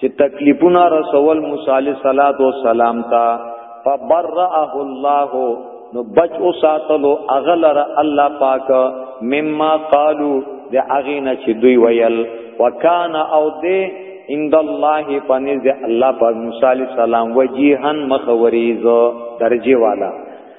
چې تکلیفونه رسول موسی علیہ الصلات والسلام تا فبرأه الله نو بچ او ساتلو اغلر الله پاک مما قالو د اغینا چې دوی ویل وکانا او دې عند الله پنځ الله پاک موسی علیہ السلام وجیهن مخوریز درجه والا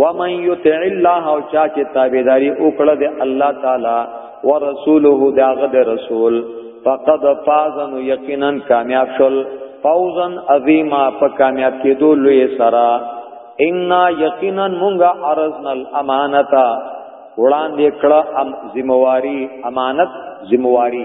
ومن یطع الله او چا چې تابعداري وکړه د الله تعالی ورسوله داغه د رسول فقد فاز نو یقینا کامیاب شول فوزا عظیما په کامیاب کېدو لوی سرا ان یقینا مونږه ارزنا الامانتا وړاندې کړه ام ذمہواری امانت ذمہواری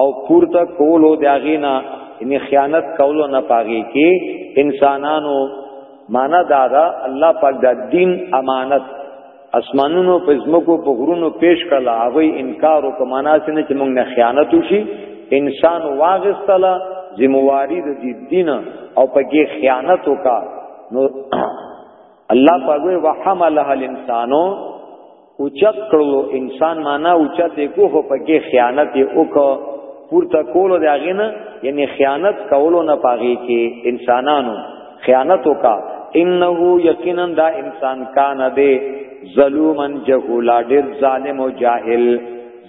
او پورته کولو داغینا ان خیانت کولو نه پاږي کې انسانانو معنا دا دا الله پاک دا دین امانت اسمانونو په زمکو په غرونو پیش کړه هغه انکار او کمانا سینه چې موږ نه خیانت وشي انسان واغستله ذمہواری د دې دین او پکې خیانت وکا نو الله پاک وحملها الانسانو اوچت کړو انسان معنا اوچت کو هو پکې خیانت وکړو پورته کولو د هغه نه یعنی خیانت کولو نه پاږي کې انسانانو خیانت وکا انه یقینا دا انسان کان دی ظلومن جهولا ډیر ظالم او جاهل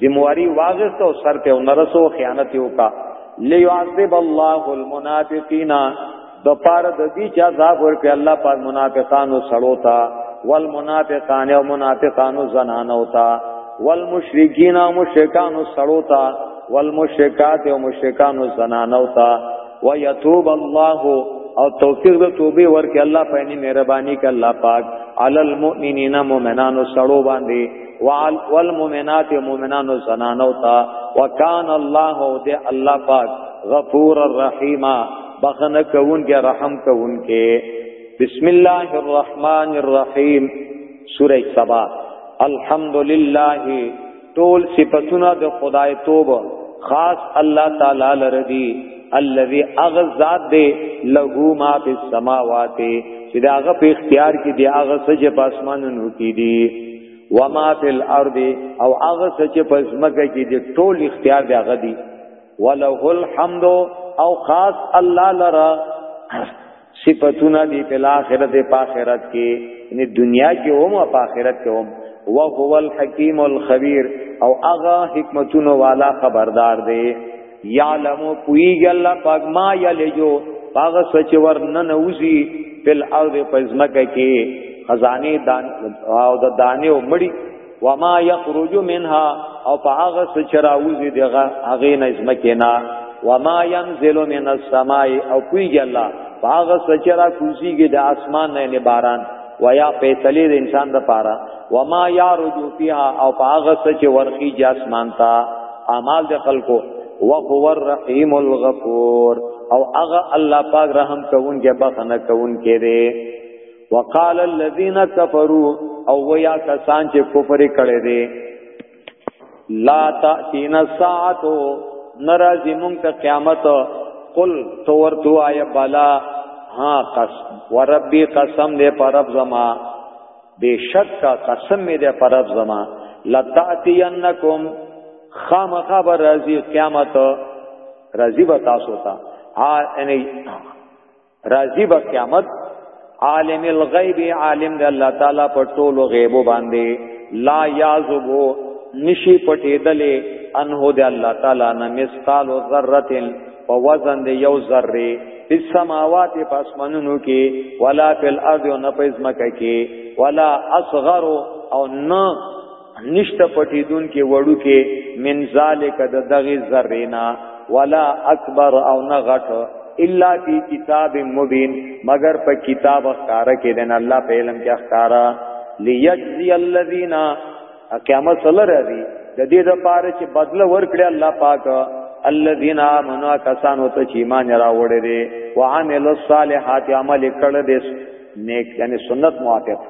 ذمہواری واغست او سر ته ونرسو خیانت وکا لیعذب الله المنافقین د پاره د دې چې عذاب ورکړي الله پاک منافقانو سړو تا والمنافقان او منافقانو زنانو تا والمشرکین او مشرکانو سړو تا والمشرکات او مشرکانو زنانو تا ويتوب الله او توفیق د توبې ورکړي الله په ني مهرباني ک الله پاک علی المؤمنین مؤمنانو سړو باندې والمؤمنات مؤمنانو زنانو تا وکان الله دې الله پاک غفور الرحیم بخنه کوونکې رحم کوونکې بسم الله الرحمن الرحیم سوره سبا الحمدلله ټول صفاتونه د خدای توب خاص الله تعالی لره دی الذي اغزاد دی له ما فی السماوات چې دا هغه په اختیار کې دی هغه څه چې په اسمانونو کې دی وما فی الارض او هغه څه چې په ځمکه کې دی ټول اختیار دی هغه دی وله الحمد او خاص الله لرا صفاتونه دی په آخرت په آخرت کې یعنی دنیا کې هم او په آخرت کې هم او هو الحکیم الخبیر او هغه حکمتونو والا خبردار دی یعلم پویږي الله پاک ما یلجو پاغه سچ ورنن اوسی په الارض پزمکه کې خزانه دان او د دانه او مړی وما يخرج منها او په هغه څه چې راوځي دغه هغه نه ځمکه نه وما ينزل من السماء او کوي الله په هغه څه چې را کوزيږي د اسمان نه باران ويا فیصله د انسان د پاره وما يعرج فيها او په هغه څه چې ورخي د اسمان ته اعمال د خلکو وهو الرحيم الغفور او هغه الله پاک رحم کوونکی بخنه کوونکی دی وقال الذين كفروا او ويا کسان چې کفر کړي دي لا تاتينا الساعه ناراضي مونږ ته قیامت قل تو ورتو آی بالا ها قس وربي قسم دې پر رب زما بشک کا قسم می دې پر رب زما لتاتینکم خام خبر رازی قیامت رازی به تاسو ته ا یعنی راضی به قیامت عالم الغیب عالم دی الله تعالی په ټولو غیبو باندې لا یعذبو نشی پټېدلې انه دی الله تعالی نه مثقال ذره په وزن دی یو ذره په سماوات په اسمانونو کې ولا فل ارض او نه په ځمکه کې ولا اصغر او نه نشته پټیدون کې وړو کې من ذالک د دغه ذرینا ولا اکبر او نه غټ الا فی کتاب مبین مگر په کتاب اخاره کې دین الله په علم کې اخاره لیجزی الذین قیامت صلی الله علیه د دې د پاره چې بدله ورکړي الله پاک الذين امنوا کسانو ته چې ایمان راوړي دي وعملوا الصالحات عمل کړه دې نیک یعنی سنت موافق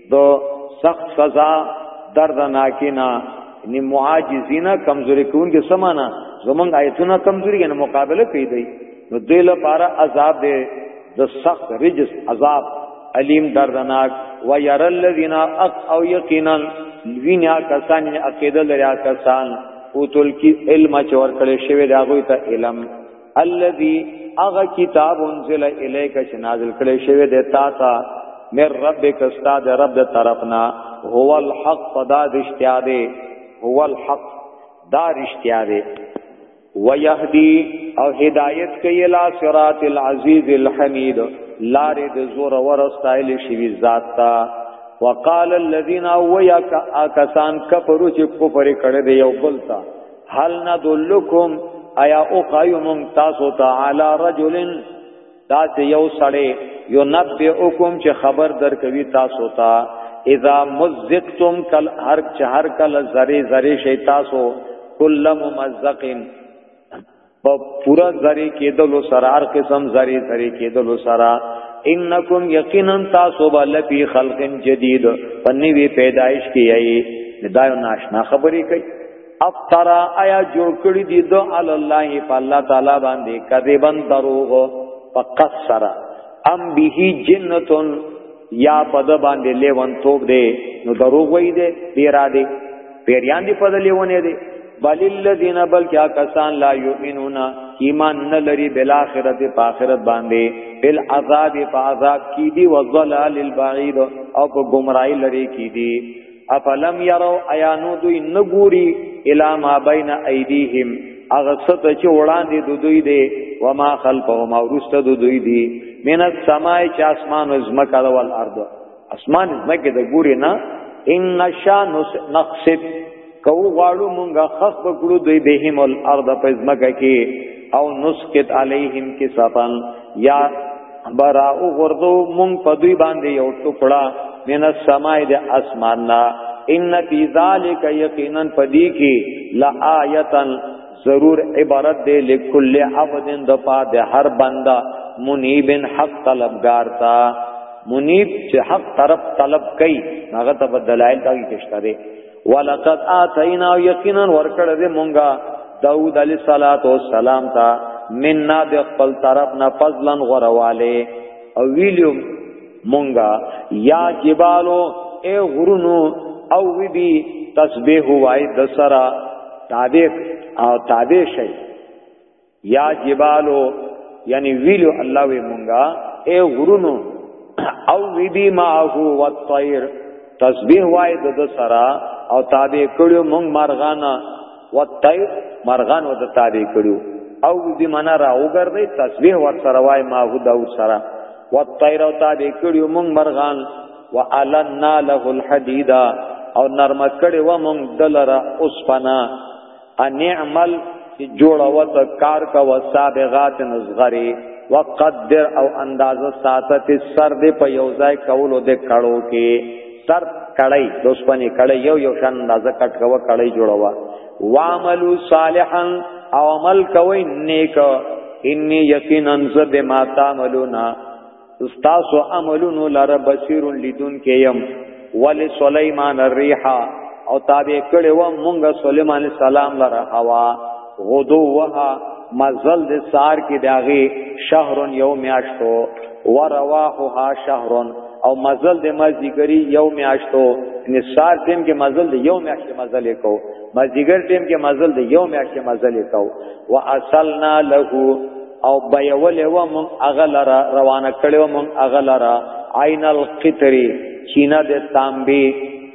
دو سخت سزا دردناکی نا یعنی معاجزین کمزوری کون کې سمانا زمونږ آیتونه کمزوری نه مقابله کوي دی نو دوی لپاره عذاب دی د سخت رجس عذاب علیم دردناک و ير الذين اق او یقینا وینا کسان عقیده لري کسان او تل کی علم چور کړي شوی دا غوي ته علم الذي اغه کتاب انزل الیک چې نازل کړي شوی دی تا ته مر ربک استاد رب د طرفنا هو الحق فدا رشتیا دی هو الحق دا رشتیا دی ويهدي او هدایت کوي لا صراط العزیز الحمید لارې د زور ور استایل شوی ذات تا وقال الذين ويا کسان کفرو چې کفر کړي دی یو بلتا هل ندلکم ایا او قیوم تاسو تعالی رجل دا چې یو سړی یو نبئکم چې خبر درکوي تاسو ته اذا مزقتم کل هر چهر کل ذری ذری شی تاسو کل ممزقین په پورا زری کېدلو سره هر قسم زری زری کېدلو سره انکم یقینا تاسو به لفی خلق جدید پنوی پیدایش کیایي دا یو ناشنا خبرې کوي افترا آیا جوړ کړی دی دو علی الله په الله تعالی باندې کذبن دروغ فقط سرا ام به جنتون یا پد باندې لیوان توپ دی نو دروغ وای دی دی را دی پیریان دی په لیونه دی بل الذین بل کیا کسان لا یؤمنون ایمان نه لري بل اخرت په اخرت باندې بل عذاب په عذاب کی دی وظلال البعید او په گمراهی لري کی دی افلم یرو ایانو دوی نګوري الا ما بین ایدیهم اغه ست چې وړاندې د دوی دی و ما خلفهم او رسته د دوی دی من السماء چې اسمان او زمکه او الارض اسمان زمکه د ګوري نه ان نشا نقصب کو غواړو مونږه خخ بکړو دوی بهم الارض په زمکه کې او نسقط علیهم کسفن یا برا او غردو مونږ په دوی باندې یو ټوکړه من السماء د اسمان نا ان فی ذلک یقینا پدی کی لآیتن ضرور عبارت دی لکل عبد د پا د هر بندا منیب حق طلبگار تا منیب چې حق طرف طلب کوي هغه ته بدلایل تاګی کشته دی ولقد اتینا یقینا ورکړه دې مونږه داوود علی صلوات و سلام تا مننا د خپل طرف نه فضلا غرواله او ویلیو مونږه یا جبالو اے غرونو او وی بی تسبیح وای د سرا تابع او تابع شي یا جبالو یعنی ویلو الله وی مونږه اے غرونو او وی بی معه والطير تسبیح وای د سرا او تابع کړو مونږ مرغانا والطير مرغان وته تابع کړو او دې معنا را وګرځي تسبیح ور سره وای ما هو دا سره والطير او تابع کړو مونږ مرغان وعلنا له الحديد او نرم کړي و مونږ دلرا اوس پنا ان عمل چې جوړه وت کار کا وسابغات نزغری وقدر او اندازه ساتت سر دې په یوځای کولو دې کړو کې تر کړی د اوسپنې کړی یو یو شان اندازه کټ کوه کړی جوړوا وعملوا صالحا او عمل کوي نیک انی یقینا ز بما تعملونا استاسو عملونو لره بصیر لیدون کیم ولی سلیمان الريحه او تابع کړي و مونږه سليمان السلام لره هوا غدو وها مزل د سار کې داغي شهر یو میاشتو ورواحها شهر او مزل د مازیګری یو میاشتو نثار ټیم کې مزل د یو میاشتې مزل کو مازیګر ټیم کې مزل د یو میاشتې مزل کو واصلنا له او بيول و مون اغلرا روانه کړو مون اغلرا عین القطری چینه د تانبی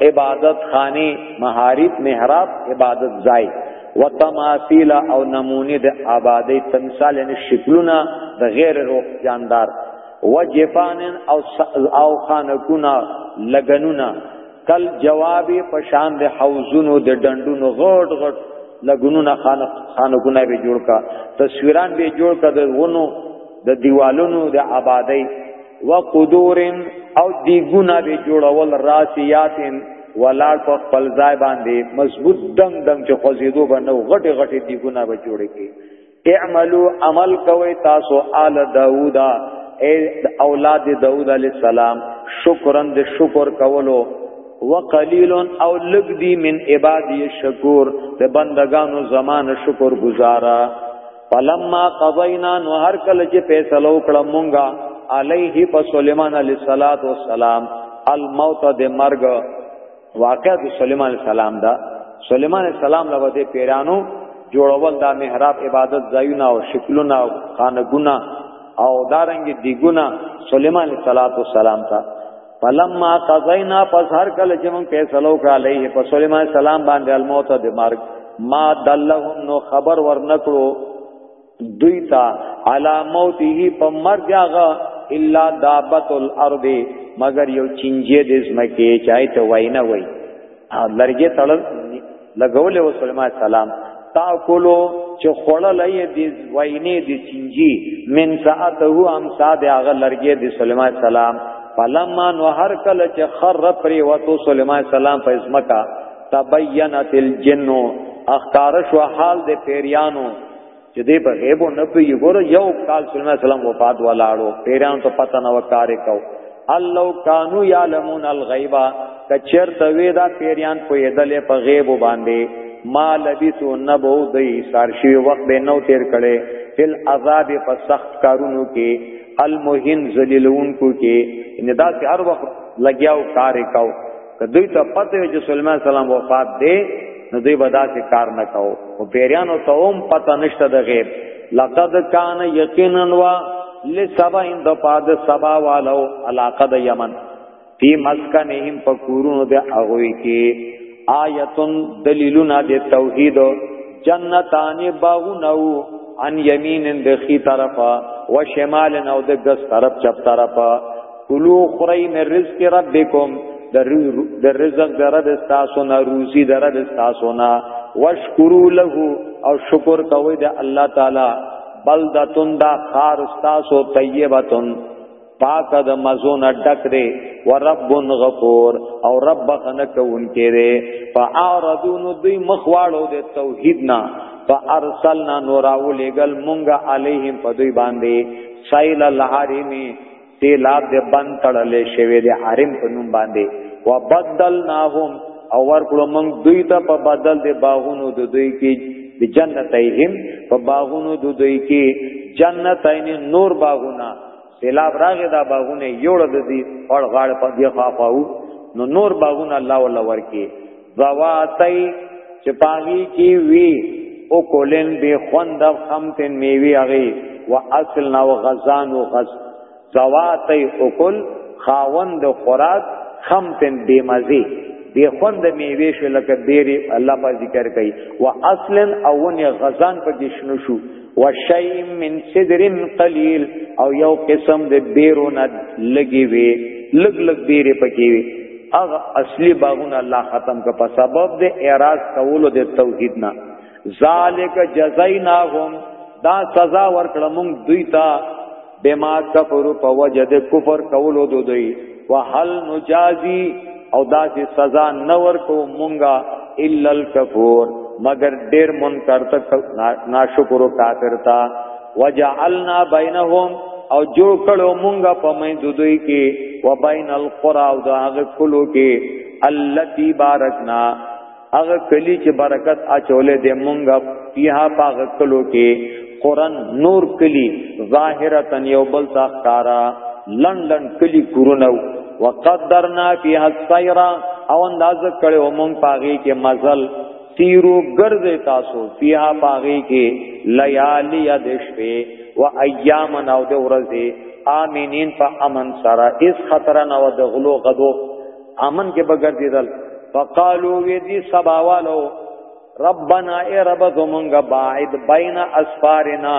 عبادت خانه مهاریت محراب عبادت ځای وتماثيل او نمونه د آبادی تمثال یعنی شکلونه د غیر روح جاندار وجفان او او خانکونا لګنونا کل جواب پشان د حوزونو د ډندونو غړ غړ لګنونا خان خانکونا به جوړ کا تصویران به جوړ کا د ونو د دیوالونو د آبادی وقدور او دیګونه به جوړول راسیاتن ولار په خپل ځای باندې مضبوط دنګ دنګ چې خوځېدو باندې غټي غټي دیګونه به جوړې کی اعملوا عمل کوي تاسو آل داوودا اے اولاد داوود علی السلام شکرن د شکر کولو وقلیل او لګ دی من عبادی شکور د بندگانو زمان شکر گزارا فلما قضینا نو هر کله چې فیصله وکړه مونږه علیه په سليمان علیه الصلاۃ والسلام الموت د مرګ واقع د سليمان علیه السلام دا سليمان علیه السلام له دې پیرانو جوړول دا محراب عبادت ځایونه او شکلونه او خانګونه او دارنګ دیګونه سليمان علیه السلام ته فلما قضینا پس هر کله چې موږ فیصلو کړ علیه په سليمان سلام باندې الموت د مرګ ما دلهم نو خبر ورنکړو دوی تا علا موته په مرګ هغه الا دابت الارض مگر یو چنجه د زمکه چای ته وای نه وای لرګي تړل لګول او سليمان سلام تاکلو چې خړل یې د وینې د چنجي من ساعته هم ساده هغه لرګي د سليمان سلام فلما نو هر کله چې خر پرې وته سليمان سلام په اسمکا تبینت الجن اخکار شو حال د پیریانو چې دې په غیب نه پیږي ګور یو کال صلی الله علیه وسلم وفات ولاړو پیران ته پته نه وکارې کو الله کانو یعلمون الغیبا کچر ته وې دا پیران په یدلې په غیب باندې ما لبیسو نبو دی سارشی وخت به نو تیر کړي فل عذاب په سخت کارونو کې المهین ذلیلون کو کې ان دا هر وخت لګیاو کار کاو دوی ته پته وي چې سليمان سلام وفات دی نو دوی به داسې کار نه کاو او پیریانو ته هم پته نشته د غیب لقد کان یقینا وا لسبا ان د پاد سبا والو علاقه د یمن فی مسکنهم پکورونو د اغوی کې آیتن دلیلنا د توحید جنتان باغونو ان یمین د خی طرفا و شمال نو د ګس طرف چپ طرفا کلو خری من رزق ربکم د رزق د رب تاسو نه روزي د رب تاسو نه واشکرو له او شکر کوي د الله تعالی بلدتون دا خار تاسو طیبتون پاک د مزون ډک دی و رب غفور او رب بخنه کوونکی دی فاعرضون دوی مخواړو د توحید نه فارسلنا نوراو لګل مونږه علیهم په دوی باندې سایل الحرمی تیلاب د بند تړلې شوی د حرم په نوم باندې وبدلناهم او ورکړو موږ دوی ته په بدل د باغونو د دوی کې د جنتایهم په باغونو د دوی کې جنتاین نور باغونه سیلاب راغی دا باغونه یوړ د دې پړ غاړه په دی خافاو نو نور باغونه الله ولا ورکی زواتای چې پاغي کی وی او کولن به خوند خمتن میوی اغي و اصل نو غزان و غز زواتای او کل خاوند خوراک خمتن بیمزی بی خوند میوه شو لکه بیری الله په ذکر کوي وا اصلا اون غزان په کې شنو شو وشی من صدر قلیل او یو قسم د بیرونه لګي وي لګ لګ بیره پکې وي هغه اصلي باغونه الله ختم کا په سبب د اعراض کولو د توحید نه ذالک جزایناهم دا سزا ورکړه مونږ دوی ته بما کفر په وجه د کفر کولو دو دوی وهل نجازي او داسې سزا نه ورکو مونږه الا الکفور مگر ډیر منکر ته ناشکر او کافر تا وجعلنا بینهم او جوړ کړو مونږه په مې دوی کې و بین القرى او داغه کلو کې التي بارکنا هغه کلی چې برکت اچولې د مونږه پیها پاغ کلو کې قران نور کلی ظاهرتا یو بل تخکارا لن لن کلی کورونه وقدرنا فيها السير او انداز کړو مونږ پاغي کې مزل تیرو ګرځې تاسو فيها پاغي کې ليالي د شپې و ايام او د ورځې امينين په امن سره اس خطر نه و د غلو غدو امن کې بغردیدل فقالو وی دی سباوالو ربنا ای رب زمونږ باعد بین اسفارنا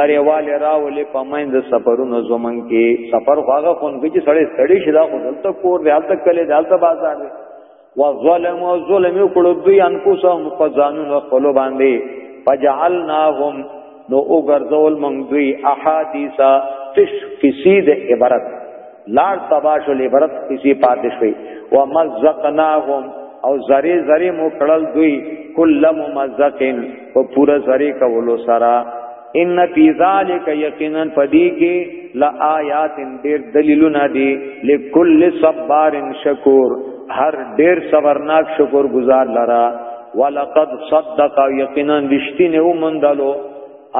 لری والے راولې پمند سفرونو زمونږ کې سفر واغه خون کې سړې سړې شدا خو دلته کور دی هلته کله دی هلته بازار دی و ظلم و ظلم کړو دوی انفسهم په ځانونو خپل باندې فجعلناهم نو او ګرځول مونږ دوی احادیث تش کسی د عبارت لار تباش العبارت کسی پاتې شوی ومزقناهم او زری زری مو کړل دوی کل ممزقن په پورا زری کولو سره ان فی ذلک یقینا پدی کی لا آیات دیر دلیلنا دی لکل صبار شکور هر ډیر صبرناک شکر گزار لرا ولقد صدق یقینا رشتینه ومندلو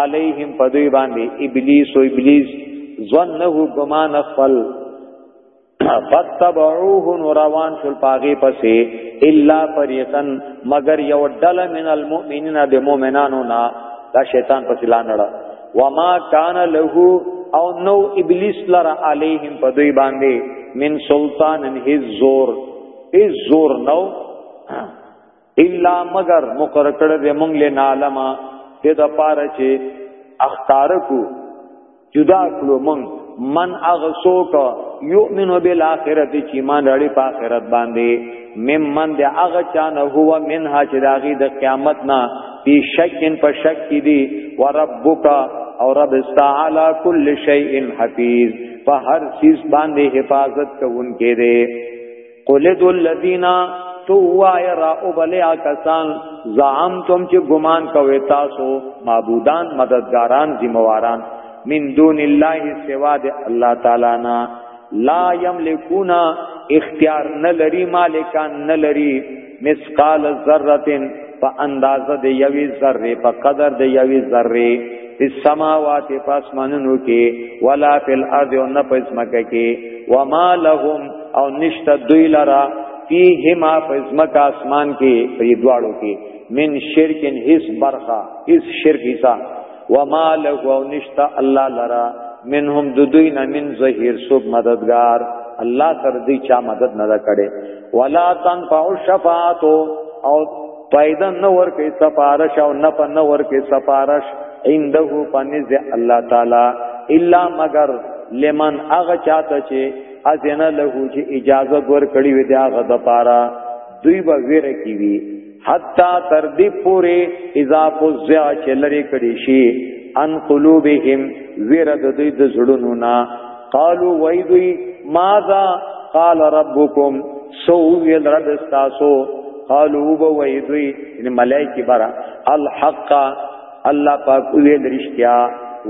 علیهم پدوی باندې ابلیس او ابلیس ظنه ګمان خپل فتبعوه روان شل پاغي پسې الا فريقا مگر یو ډل من المؤمنین د مؤمنانو نا دا شیطان پسې لاندړ وما کان له او نو ابلیس لرا علیهم په دوی باندې من سلطان هی زور هی زور نو الا مگر مقرر کړه به مونږ له نالما دې د پاره چې اختار کو جدا کړو مونږ من اغسو کا یؤمنو بالآخرت چې ایمان لري په آخرت باندې مم من د اغه چانه هو منها چې داغي د قیامت نه بی شکن په شک کې دي وربک او رب استعالی کل شیء حفیظ په هر چیز باندې حفاظت کوونکې دی قل ادو الذین تو وای را او بلیا کسان زعمتم چې ګمان کوي تاسو معبودان مددګاران ذمہواران من دون الله سوا د الله تعالی نه لا یملکونا اختیار نه لري مالکان نه لري مثقال ذره په اندازه د یوې ذره په قدر د یوې ذره په سماوات په اسمانونو کې ولا فی الارض او نه پس مکه کې وما لهم او نشتا دوی لرا فیهما پس مکه اسمان کې په دواړو کې من شرکن هیڅ برخه هیڅ شرک حصہ وما له او نشتا الله لرا منهم ددوین من ظهیر سوک مددگار الله تر دې چا مدد نه کړي ولا تنفع الشفاعت او پیدا نه ورکه سفارش او نه په نه ورکه سفارش عنده پنځ الله تعالی الا مگر لمن اغه چاته چې اذن له چې اجازه ور کړی وي دا غد پاره دوی به ویره کی وی حتا تر دې پورې اذا فزع چې لري کړي شي ان قلوبهم زیر د دوی د زړونو نا قالو وای دوی ماذا قال ربکم سو ویل رب استاسو قالو بو وای دوی ان ملائکه برا الحق الله پاک ویل رښتیا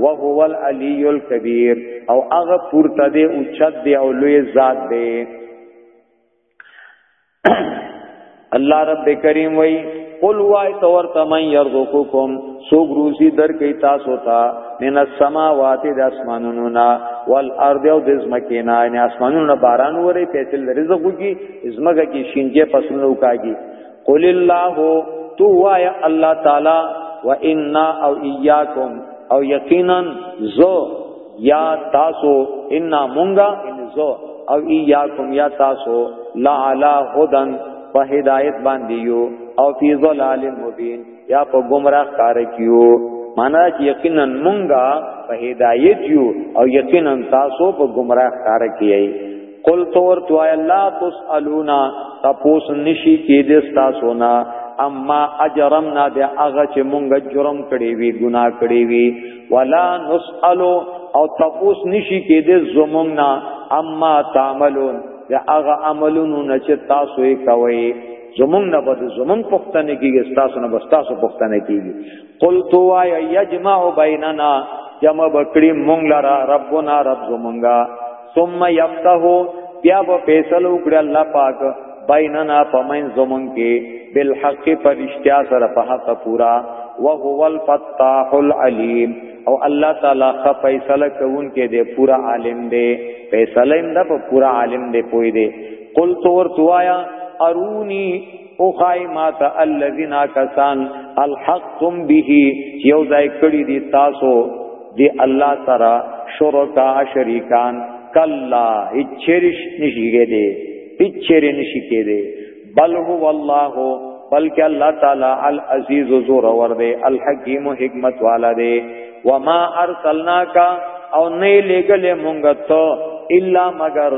وهو العلی الکبیر او هغه پورته دی او چت دی او لوی ذات دی الله رب کریم وای قل وای تور تمن یرزقکم سوګ روزی در کی تاسو ته من السماوات د اسمانونو نا والارض او د زمکه نا یعنی اسمانونو باران وری پیسل رزق کی زمګه کی شینجه پسونو کاږي قل الله تو وایا الله تعالی و انا او ایاکم او یقینا زو یا تاسو انا مونږه ان زو او ایاکم یا تاسو لا علی هدن په هدایت باندې یو او فی ظلال مبین یا په گمراه کار کیو معنا چې یقینا مونږه په هدایت یو او یقینا تاسو په گمراه کار کیای قل تور تو لا تسالونا تپوس نشی کی دستا سونا اما اجرمنا د هغه چې مونږ جرم کړی وی ګناه کړی وی ولا نسالو او تپوس نشی کی د زمونږنا اما تعملون د هغه عملونو نه چې تاسو یې کوي زمونږ نه بد زمونږ پښتنه کیږي تاسو نه بس تاسو پښتنه کیږي قلت وا یجمع بیننا جمع بکړي مونږ لرا ربنا رب زمونږه ثم یفتح بیا په فیصلو وکړي الله پاک بیننا پمن زمونږ کې بالحق پرشتیا سره په حق پورا وهو الفتاح العلیم او الله تعالی خ فیصله کوون کې دې پورا عالم دې فیصله اند په پورا عالم دې پوي دې قل تور توایا ارونی او خای ما تا الذین کسان الحقتم به یو ځای کړی دی تاسو دی الله سره شرکا شریکان کلا اچریش نشیګه دی اچر نشیګه دی بل هو الله بلکې الله تعالی العزیز زور ور دی الحکیم حکمت والا دی وما ارسلناک او نه لګلې مونږ ته الا مگر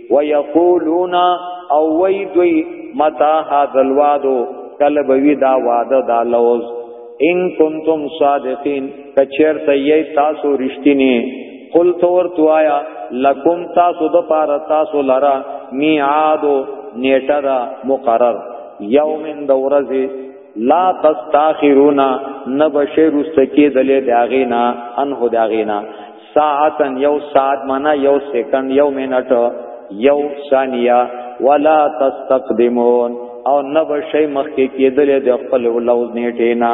ويقولون او وی دوی متا هذا الوعد کله بوی دا وعده دا لوز ان کنتم صادقین کچرته یی تاسو رښتینی قل تور توایا لکم تاسو د پاره تاسو لرا میعاد نیټه دا مقرر یوم د ورځې لا تستاخرونا نبشر استکی دلې داغینا انه داغینا ساعتا یو ساعت معنا یو سکند یو منټ یو ثانیه ولا تستقدمون او نبشی مخکې کېدلې د خپل لوز نیټه نه